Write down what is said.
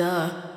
Duh.